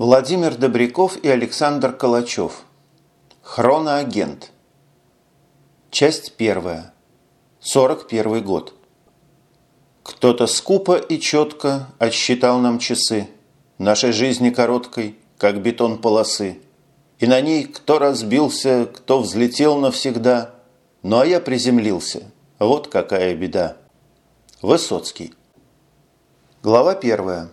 Владимир Добряков и Александр Калачев. Хроноагент. Часть первая. 41 год. Кто-то скупо и четко отсчитал нам часы нашей жизни короткой, как бетон полосы. И на ней кто разбился, кто взлетел навсегда. Ну а я приземлился. Вот какая беда. Высоцкий. Глава первая.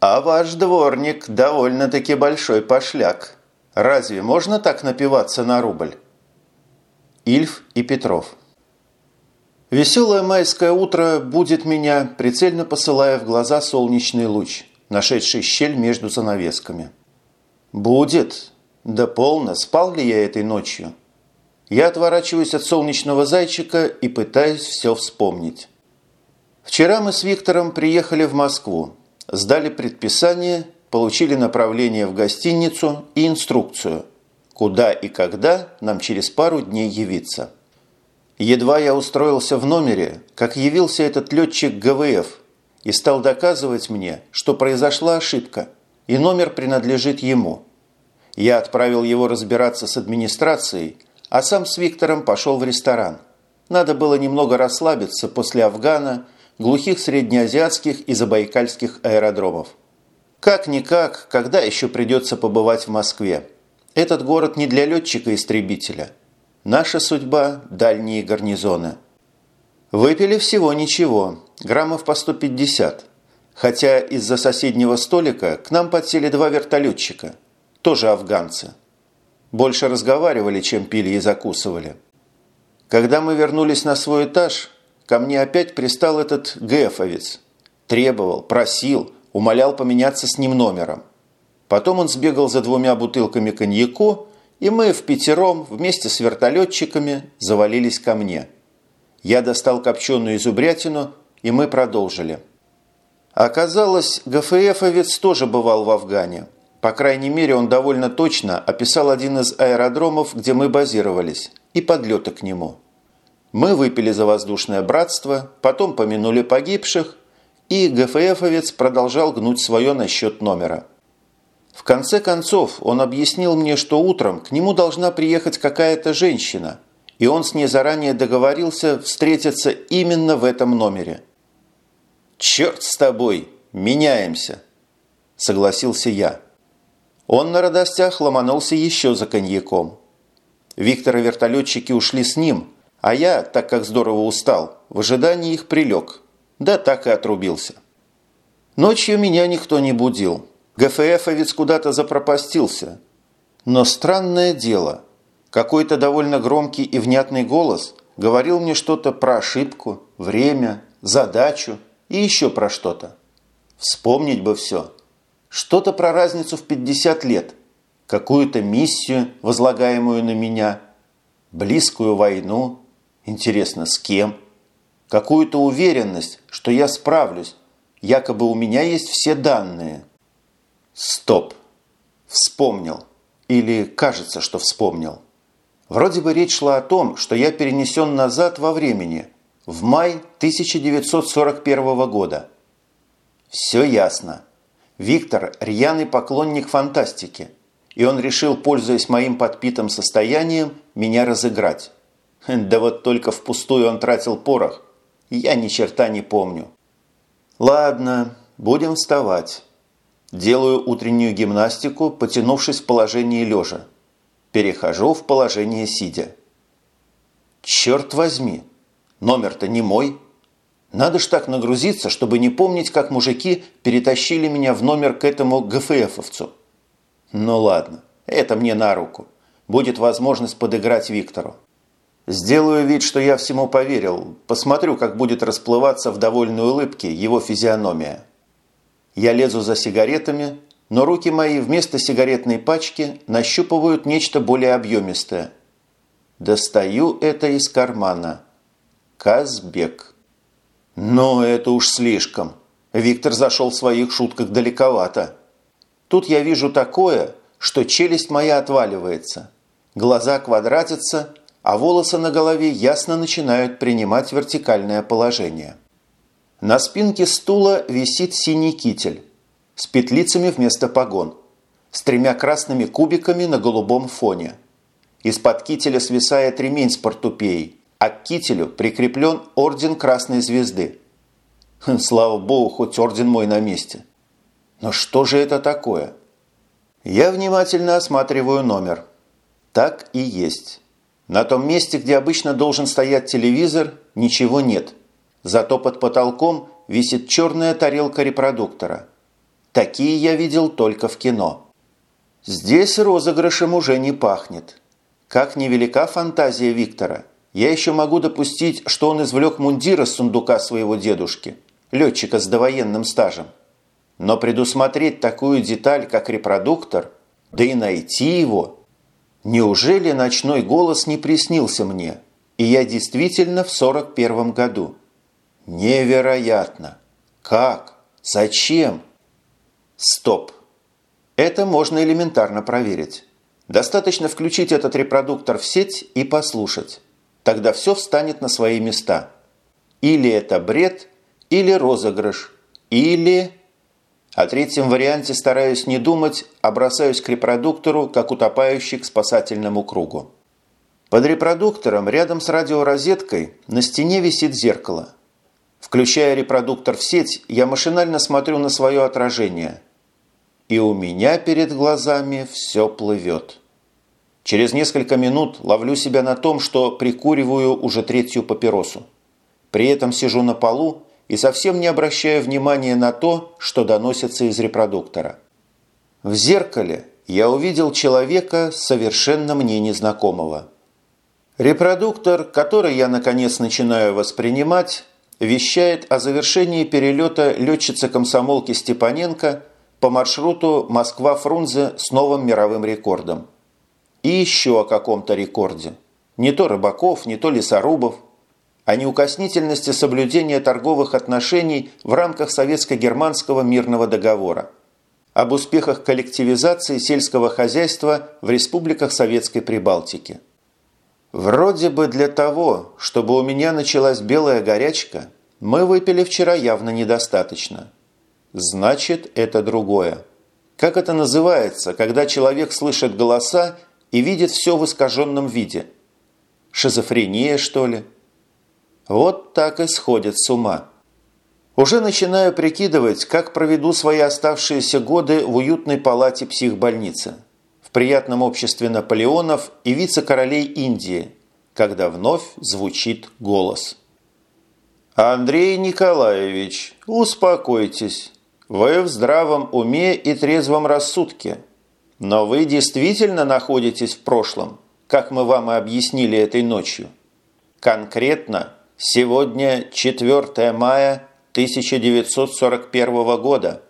А ваш дворник довольно-таки большой пошляк. Разве можно так напиваться на рубль? Ильф и Петров. Веселое майское утро будет меня, прицельно посылая в глаза солнечный луч, нашедший щель между занавесками. Будет. Да полно, спал ли я этой ночью? Я отворачиваюсь от солнечного зайчика и пытаюсь все вспомнить. Вчера мы с Виктором приехали в Москву, сдали предписание, получили направление в гостиницу и инструкцию, куда и когда нам через пару дней явиться. Едва я устроился в номере, как явился этот летчик ГВФ и стал доказывать мне, что произошла ошибка, и номер принадлежит ему. Я отправил его разбираться с администрацией, а сам с Виктором пошел в ресторан. Надо было немного расслабиться после Афгана, глухих среднеазиатских и забайкальских аэродромов. Как-никак, когда еще придется побывать в Москве? Этот город не для летчика-истребителя. Наша судьба – дальние гарнизоны. Выпили всего ничего, граммов по 150. Хотя из-за соседнего столика к нам подсели два вертолетчика, тоже афганцы. Больше разговаривали, чем пили и закусывали. Когда мы вернулись на свой этаж, ко мне опять пристал этот гэфовец. Требовал, просил – умолял поменяться с ним номером. Потом он сбегал за двумя бутылками коньяку, и мы в пятером вместе с вертолетчиками завалились ко мне. Я достал копченую изубрятину, и мы продолжили. Оказалось, ГФФовец тоже бывал в Афгане. По крайней мере, он довольно точно описал один из аэродромов, где мы базировались, и подлеты к нему. Мы выпили за воздушное братство, потом помянули погибших и ГФФовец продолжал гнуть свое насчет номера. В конце концов, он объяснил мне, что утром к нему должна приехать какая-то женщина, и он с ней заранее договорился встретиться именно в этом номере. «Черт с тобой! Меняемся!» – согласился я. Он на радостях ломанулся еще за коньяком. Виктор и вертолетчики ушли с ним, а я, так как здорово устал, в ожидании их прилег – да так и отрубился. Ночью меня никто не будил. ГФФовец куда-то запропастился. Но странное дело, какой-то довольно громкий и внятный голос говорил мне что-то про ошибку, время, задачу и еще про что-то. Вспомнить бы все. Что-то про разницу в 50 лет, какую-то миссию, возлагаемую на меня, близкую войну, интересно, с кем – какую-то уверенность, что я справлюсь, якобы у меня есть все данные. Стоп. Вспомнил. Или кажется, что вспомнил. Вроде бы речь шла о том, что я перенесен назад во времени, в май 1941 года. Все ясно. Виктор – рьяный поклонник фантастики, и он решил, пользуясь моим подпитым состоянием, меня разыграть. Да вот только впустую он тратил порох, я ни черта не помню. Ладно, будем вставать. Делаю утреннюю гимнастику, потянувшись в положении лежа. Перехожу в положение сидя. Черт возьми, номер-то не мой. Надо ж так нагрузиться, чтобы не помнить, как мужики перетащили меня в номер к этому ГФФовцу. Ну ладно, это мне на руку. Будет возможность подыграть Виктору. Сделаю вид, что я всему поверил. Посмотрю, как будет расплываться в довольной улыбке его физиономия. Я лезу за сигаретами, но руки мои вместо сигаретной пачки нащупывают нечто более объемистое. Достаю это из кармана. Казбек. Но это уж слишком. Виктор зашел в своих шутках далековато. Тут я вижу такое, что челюсть моя отваливается. Глаза квадратятся, а волосы на голове ясно начинают принимать вертикальное положение. На спинке стула висит синий китель. с петлицами вместо погон, с тремя красными кубиками на голубом фоне. Из-под кителя свисает ремень с портупеей, а к кителю прикреплен орден Красной Звезды. Хм, слава богу, хоть орден мой на месте. Но что же это такое? Я внимательно осматриваю номер. Так и есть. На том месте, где обычно должен стоять телевизор, ничего нет. Зато под потолком висит черная тарелка репродуктора. Такие я видел только в кино. Здесь розыгрышем уже не пахнет. Как невелика фантазия Виктора, я еще могу допустить, что он извлек мундир из сундука своего дедушки, летчика с довоенным стажем. Но предусмотреть такую деталь, как репродуктор, да и найти его... Неужели ночной голос не приснился мне, и я действительно в сорок первом году? Невероятно! Как? Зачем? Стоп! Это можно элементарно проверить. Достаточно включить этот репродуктор в сеть и послушать. Тогда все встанет на свои места. Или это бред, или розыгрыш, или... О третьем варианте стараюсь не думать, а бросаюсь к репродуктору, как утопающий к спасательному кругу. Под репродуктором, рядом с радиорозеткой, на стене висит зеркало. Включая репродуктор в сеть, я машинально смотрю на свое отражение. И у меня перед глазами все плывет. Через несколько минут ловлю себя на том, что прикуриваю уже третью папиросу. При этом сижу на полу и совсем не обращая внимания на то, что доносится из репродуктора. В зеркале я увидел человека, совершенно мне незнакомого. Репродуктор, который я наконец начинаю воспринимать, вещает о завершении перелета летчицы-комсомолки Степаненко по маршруту Москва-Фрунзе с новым мировым рекордом. И еще о каком-то рекорде. Не то рыбаков, не то лесорубов – о неукоснительности соблюдения торговых отношений в рамках Советско-германского мирного договора, об успехах коллективизации сельского хозяйства в республиках Советской Прибалтики. Вроде бы для того, чтобы у меня началась белая горячка, мы выпили вчера явно недостаточно. Значит, это другое. Как это называется, когда человек слышит голоса и видит все в искаженном виде? Шизофрения, что ли? Вот так и сходит с ума. Уже начинаю прикидывать, как проведу свои оставшиеся годы в уютной палате психбольницы, в приятном обществе Наполеонов и вице-королей Индии, когда вновь звучит голос. «Андрей Николаевич, успокойтесь. Вы в здравом уме и трезвом рассудке. Но вы действительно находитесь в прошлом, как мы вам и объяснили этой ночью. Конкретно – Сегодня 4 мая 1941 года.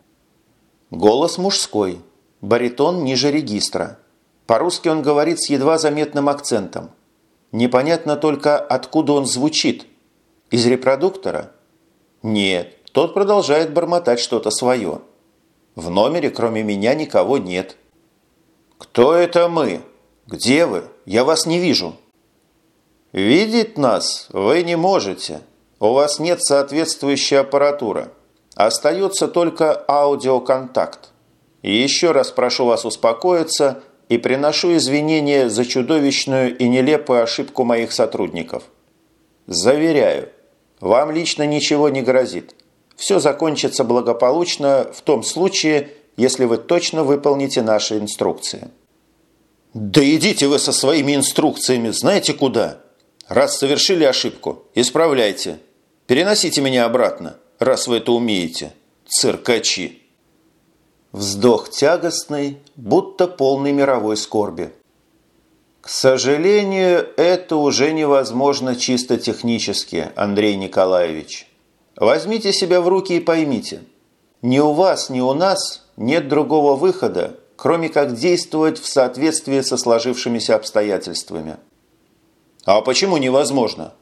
Голос мужской, баритон ниже регистра. По-русски он говорит с едва заметным акцентом. Непонятно только, откуда он звучит. Из репродуктора? Нет, тот продолжает бормотать что-то свое. В номере, кроме меня, никого нет. «Кто это мы? Где вы? Я вас не вижу». Видеть нас вы не можете. У вас нет соответствующей аппаратуры. Остается только аудиоконтакт. И еще раз прошу вас успокоиться и приношу извинения за чудовищную и нелепую ошибку моих сотрудников. Заверяю, вам лично ничего не грозит. Все закончится благополучно в том случае, если вы точно выполните наши инструкции. «Да идите вы со своими инструкциями, знаете куда?» Раз совершили ошибку, исправляйте. Переносите меня обратно, раз вы это умеете. Циркачи. Вздох тягостный, будто полный мировой скорби. К сожалению, это уже невозможно чисто технически, Андрей Николаевич. Возьмите себя в руки и поймите. Ни у вас, ни у нас нет другого выхода, кроме как действовать в соответствии со сложившимися обстоятельствами. А почему невозможно?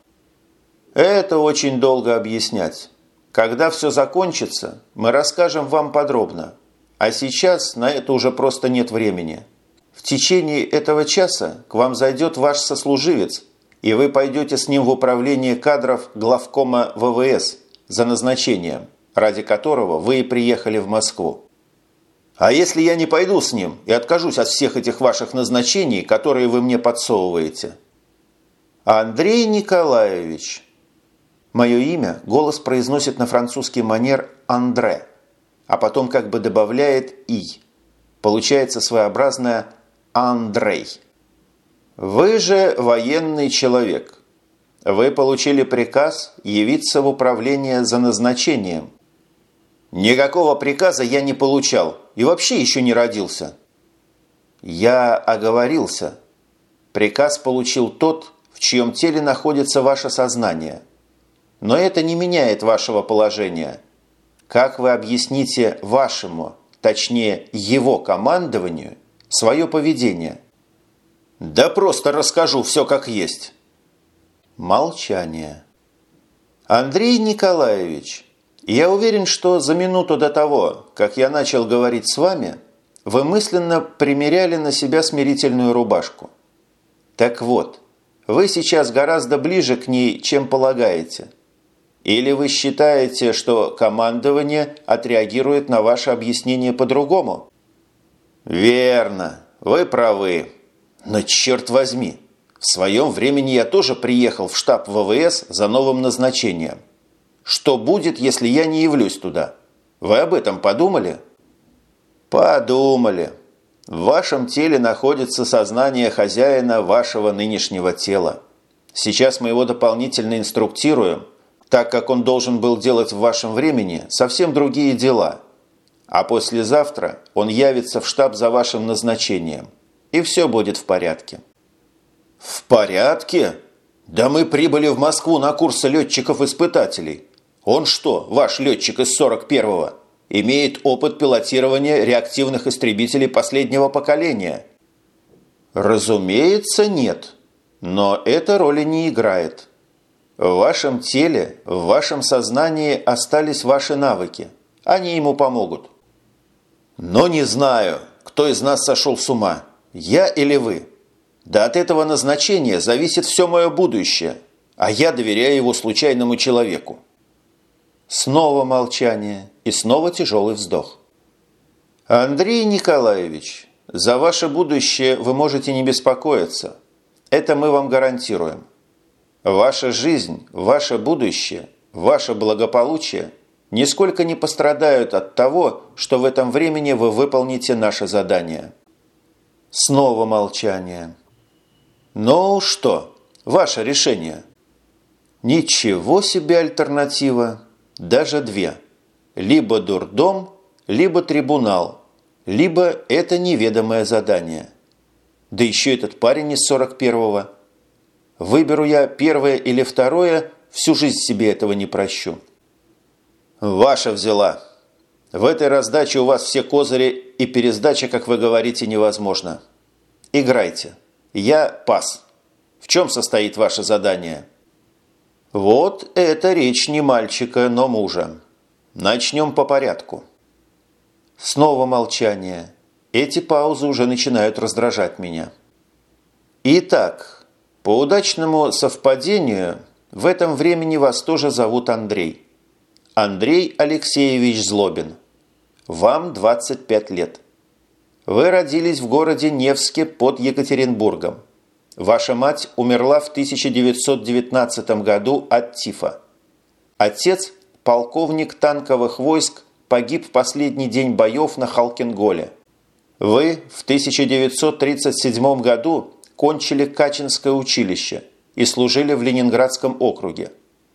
Это очень долго объяснять. Когда все закончится, мы расскажем вам подробно. А сейчас на это уже просто нет времени. В течение этого часа к вам зайдет ваш сослуживец, и вы пойдете с ним в управление кадров главкома ВВС за назначением, ради которого вы и приехали в Москву. А если я не пойду с ним и откажусь от всех этих ваших назначений, которые вы мне подсовываете? Андрей Николаевич. Мое имя голос произносит на французский манер «Андре», а потом как бы добавляет «и». Получается своеобразное «Андрей». Вы же военный человек. Вы получили приказ явиться в управление за назначением. Никакого приказа я не получал и вообще еще не родился. Я оговорился. Приказ получил тот, в чьем теле находится ваше сознание. Но это не меняет вашего положения. Как вы объясните вашему, точнее его командованию, свое поведение – да просто расскажу все как есть. Молчание. Андрей Николаевич, я уверен, что за минуту до того, как я начал говорить с вами, вы мысленно примеряли на себя смирительную рубашку. Так вот, вы сейчас гораздо ближе к ней, чем полагаете. Или вы считаете, что командование отреагирует на ваше объяснение по-другому? Верно, вы правы. Но черт возьми, в своем времени я тоже приехал в штаб ВВС за новым назначением. Что будет, если я не явлюсь туда? Вы об этом подумали? Подумали. В вашем теле находится сознание хозяина вашего нынешнего тела. Сейчас мы его дополнительно инструктируем, так как он должен был делать в вашем времени совсем другие дела. А послезавтра он явится в штаб за вашим назначением и все будет в порядке. В порядке? Да мы прибыли в Москву на курсы летчиков-испытателей. Он что, ваш летчик из 41-го, имеет опыт пилотирования реактивных истребителей последнего поколения? Разумеется, нет. Но эта роли не играет. В вашем теле, в вашем сознании остались ваши навыки. Они ему помогут. Но не знаю, кто из нас сошел с ума. Я или вы? Да от этого назначения зависит все мое будущее, а я доверяю его случайному человеку. Снова молчание и снова тяжелый вздох. Андрей Николаевич, за ваше будущее вы можете не беспокоиться. Это мы вам гарантируем. Ваша жизнь, ваше будущее, ваше благополучие нисколько не пострадают от того, что в этом времени вы выполните наше задание. Снова молчание. «Ну что, ваше решение?» «Ничего себе альтернатива. Даже две. Либо дурдом, либо трибунал, либо это неведомое задание. Да еще этот парень из 41-го. Выберу я первое или второе, всю жизнь себе этого не прощу». «Ваша взяла. В этой раздаче у вас все козыри и пересдача, как вы говорите, невозможно. Играйте. Я пас. В чем состоит ваше задание? Вот это речь не мальчика, но мужа. Начнем по порядку. Снова молчание. Эти паузы уже начинают раздражать меня. Итак, по удачному совпадению, в этом времени вас тоже зовут Андрей. Андрей Алексеевич Злобин. Вам 25 лет. Вы родились в городе Невске под Екатеринбургом. Ваша мать умерла в 1919 году от тифа. Отец, полковник танковых войск, погиб в последний день боев на Халкинголе. Вы в 1937 году кончили Качинское училище и служили в Ленинградском округе.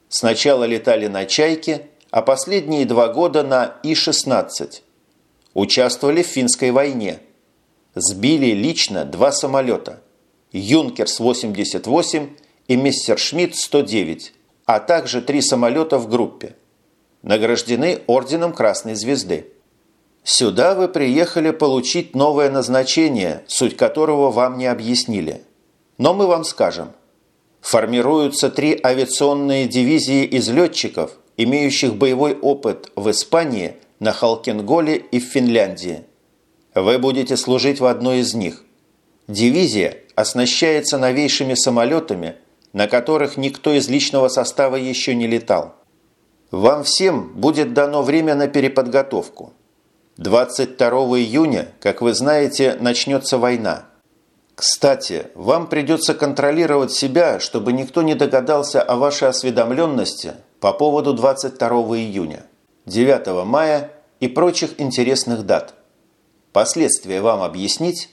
Сначала летали на «Чайке», а последние два года на И-16. Участвовали в финской войне. Сбили лично два самолета – «Юнкерс-88» и «Мессершмитт-109», а также три самолета в группе. Награждены Орденом Красной Звезды. Сюда вы приехали получить новое назначение, суть которого вам не объяснили. Но мы вам скажем. Формируются три авиационные дивизии из летчиков, имеющих боевой опыт в Испании, на Халкинголе и в Финляндии. Вы будете служить в одной из них. Дивизия оснащается новейшими самолетами, на которых никто из личного состава еще не летал. Вам всем будет дано время на переподготовку. 22 июня, как вы знаете, начнется война. Кстати, вам придется контролировать себя, чтобы никто не догадался о вашей осведомленности по поводу 22 июня, 9 мая и прочих интересных дат. Последствия вам объяснить?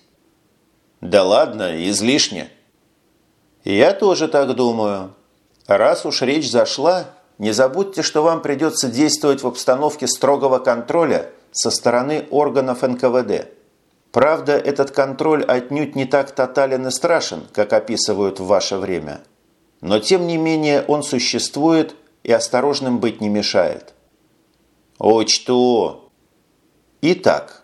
Да ладно, излишне. Я тоже так думаю. Раз уж речь зашла, не забудьте, что вам придется действовать в обстановке строгого контроля со стороны органов НКВД. Правда, этот контроль отнюдь не так тотален и страшен, как описывают в ваше время. Но тем не менее он существует и осторожным быть не мешает. Учту. Итак,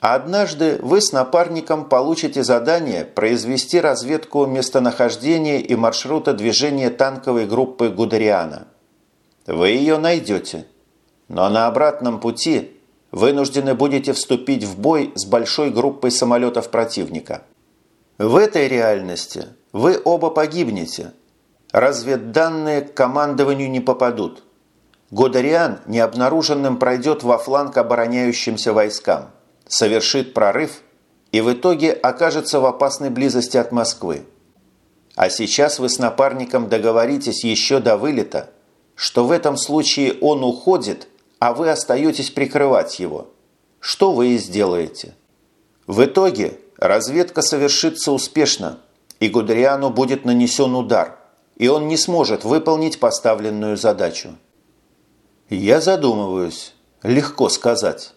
однажды вы с напарником получите задание произвести разведку местонахождения и маршрута движения танковой группы Гудериана. Вы ее найдете. Но на обратном пути вынуждены будете вступить в бой с большой группой самолетов противника. В этой реальности вы оба погибнете. Разведданные к командованию не попадут. Годариан необнаруженным пройдет во фланг обороняющимся войскам, совершит прорыв и в итоге окажется в опасной близости от Москвы. А сейчас вы с напарником договоритесь еще до вылета, что в этом случае он уходит – а вы остаетесь прикрывать его. Что вы и сделаете. В итоге разведка совершится успешно, и Гудериану будет нанесен удар, и он не сможет выполнить поставленную задачу. Я задумываюсь. Легко сказать.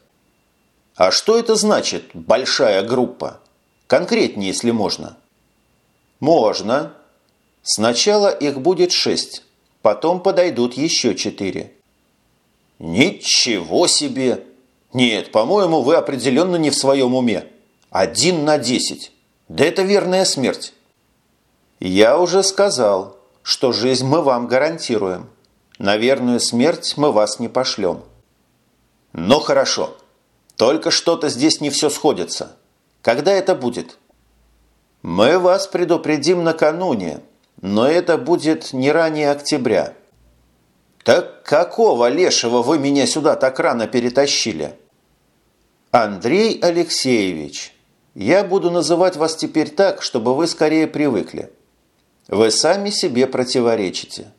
А что это значит «большая группа»? Конкретнее, если можно. Можно. Сначала их будет шесть, потом подойдут еще четыре. «Ничего себе! Нет, по-моему, вы определенно не в своем уме. Один на десять. Да это верная смерть». «Я уже сказал, что жизнь мы вам гарантируем. На верную смерть мы вас не пошлем». «Ну хорошо. Только что-то здесь не все сходится. Когда это будет?» «Мы вас предупредим накануне, но это будет не ранее октября». «Так какого лешего вы меня сюда так рано перетащили?» «Андрей Алексеевич, я буду называть вас теперь так, чтобы вы скорее привыкли. Вы сами себе противоречите.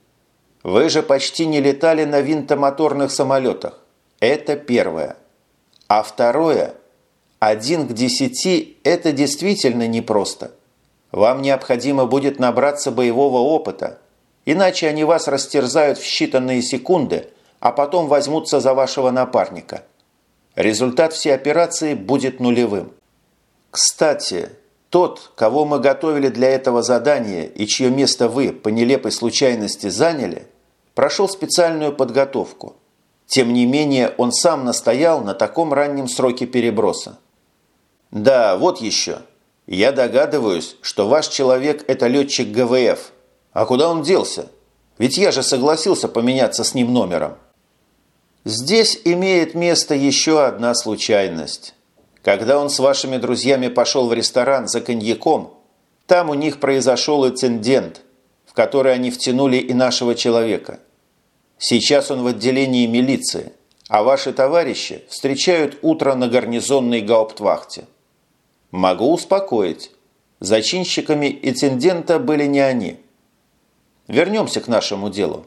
Вы же почти не летали на винтомоторных самолетах. Это первое. А второе, один к десяти – это действительно непросто. Вам необходимо будет набраться боевого опыта – Иначе они вас растерзают в считанные секунды, а потом возьмутся за вашего напарника. Результат всей операции будет нулевым. Кстати, тот, кого мы готовили для этого задания и чье место вы по нелепой случайности заняли, прошел специальную подготовку. Тем не менее, он сам настоял на таком раннем сроке переброса. Да, вот еще. Я догадываюсь, что ваш человек – это летчик ГВФ – а куда он делся? Ведь я же согласился поменяться с ним номером. Здесь имеет место еще одна случайность. Когда он с вашими друзьями пошел в ресторан за коньяком, там у них произошел инцидент, в который они втянули и нашего человека. Сейчас он в отделении милиции, а ваши товарищи встречают утро на гарнизонной гауптвахте. Могу успокоить. Зачинщиками инцидента были не они – Вернемся к нашему делу.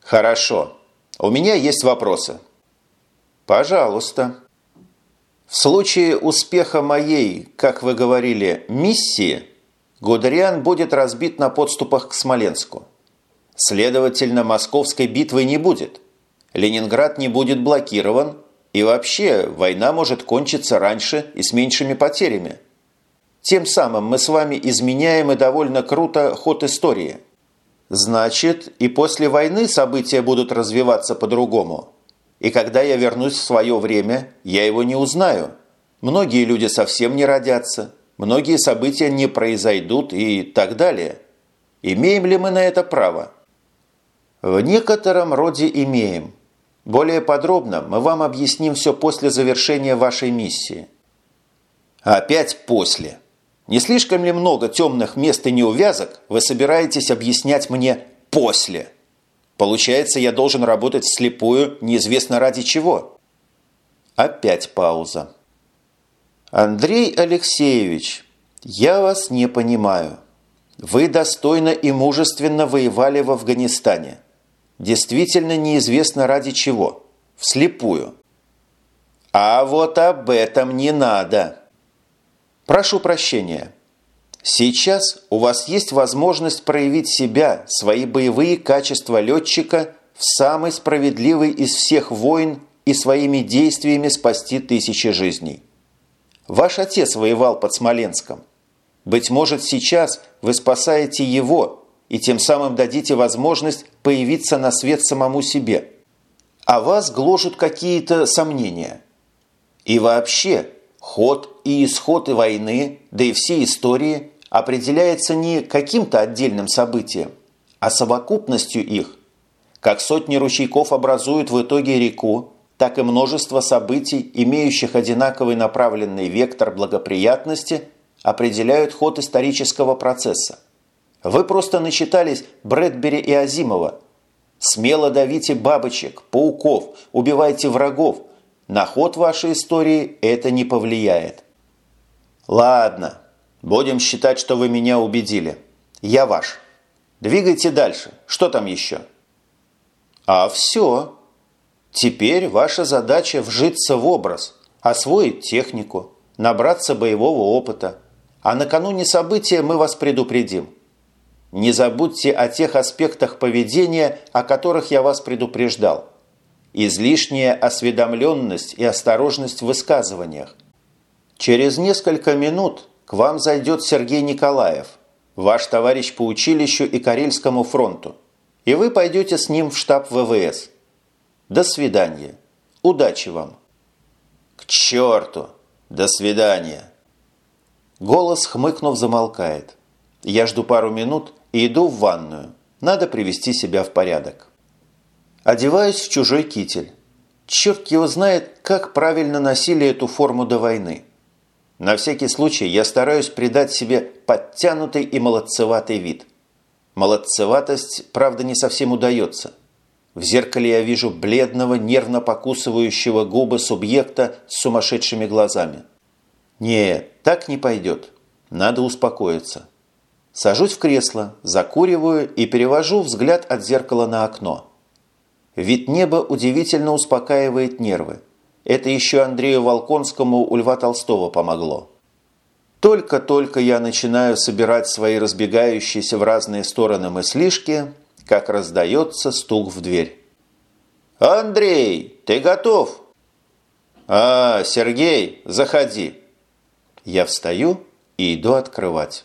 Хорошо. У меня есть вопросы. Пожалуйста. В случае успеха моей, как вы говорили, миссии, Гудериан будет разбит на подступах к Смоленску. Следовательно, московской битвы не будет. Ленинград не будет блокирован, и вообще война может кончиться раньше и с меньшими потерями. Тем самым мы с вами изменяем и довольно круто ход истории – Значит, и после войны события будут развиваться по-другому. И когда я вернусь в свое время, я его не узнаю. Многие люди совсем не родятся, многие события не произойдут и так далее. Имеем ли мы на это право? В некотором роде имеем. Более подробно мы вам объясним все после завершения вашей миссии. Опять после. Не слишком ли много темных мест и неувязок вы собираетесь объяснять мне после? Получается, я должен работать вслепую неизвестно ради чего. Опять пауза. Андрей Алексеевич, я вас не понимаю. Вы достойно и мужественно воевали в Афганистане. Действительно неизвестно ради чего. Вслепую. А вот об этом не надо. Прошу прощения. Сейчас у вас есть возможность проявить себя, свои боевые качества летчика в самый справедливый из всех войн и своими действиями спасти тысячи жизней. Ваш отец воевал под Смоленском. Быть может, сейчас вы спасаете его и тем самым дадите возможность появиться на свет самому себе. А вас гложут какие-то сомнения. И вообще, ход и исход войны, да и все истории определяется не каким-то отдельным событием, а совокупностью их. Как сотни ручейков образуют в итоге реку, так и множество событий, имеющих одинаковый направленный вектор благоприятности, определяют ход исторического процесса. Вы просто начитались Брэдбери и Азимова. Смело давите бабочек, пауков, убивайте врагов. На ход вашей истории это не повлияет. Ладно, будем считать, что вы меня убедили. Я ваш. Двигайте дальше. Что там еще? А все. Теперь ваша задача вжиться в образ, освоить технику, набраться боевого опыта. А накануне события мы вас предупредим. Не забудьте о тех аспектах поведения, о которых я вас предупреждал. Излишняя осведомленность и осторожность в высказываниях. Через несколько минут к вам зайдет Сергей Николаев, ваш товарищ по училищу и Карельскому фронту, и вы пойдете с ним в штаб ВВС – до свидания. Удачи вам. К черту! До свидания. Голос, хмыкнув, замолкает. Я жду пару минут и иду в ванную. Надо привести себя в порядок. Одеваюсь в чужой китель. Черт его знает, как правильно носили эту форму до войны. На всякий случай я стараюсь придать себе подтянутый и молодцеватый вид. Молодцеватость, правда, не совсем удается – в зеркале я вижу бледного, нервно покусывающего губы субъекта с сумасшедшими глазами. Нет, так не пойдет. Надо успокоиться. Сажусь в кресло, закуриваю и перевожу взгляд от зеркала на окно. Вид неба удивительно успокаивает нервы. Это еще Андрею Волконскому у Льва Толстого помогло. Только-только я начинаю собирать свои разбегающиеся в разные стороны мыслишки – как раздается стук в дверь. «Андрей, ты готов?» «А, Сергей, заходи!» Я встаю и иду открывать.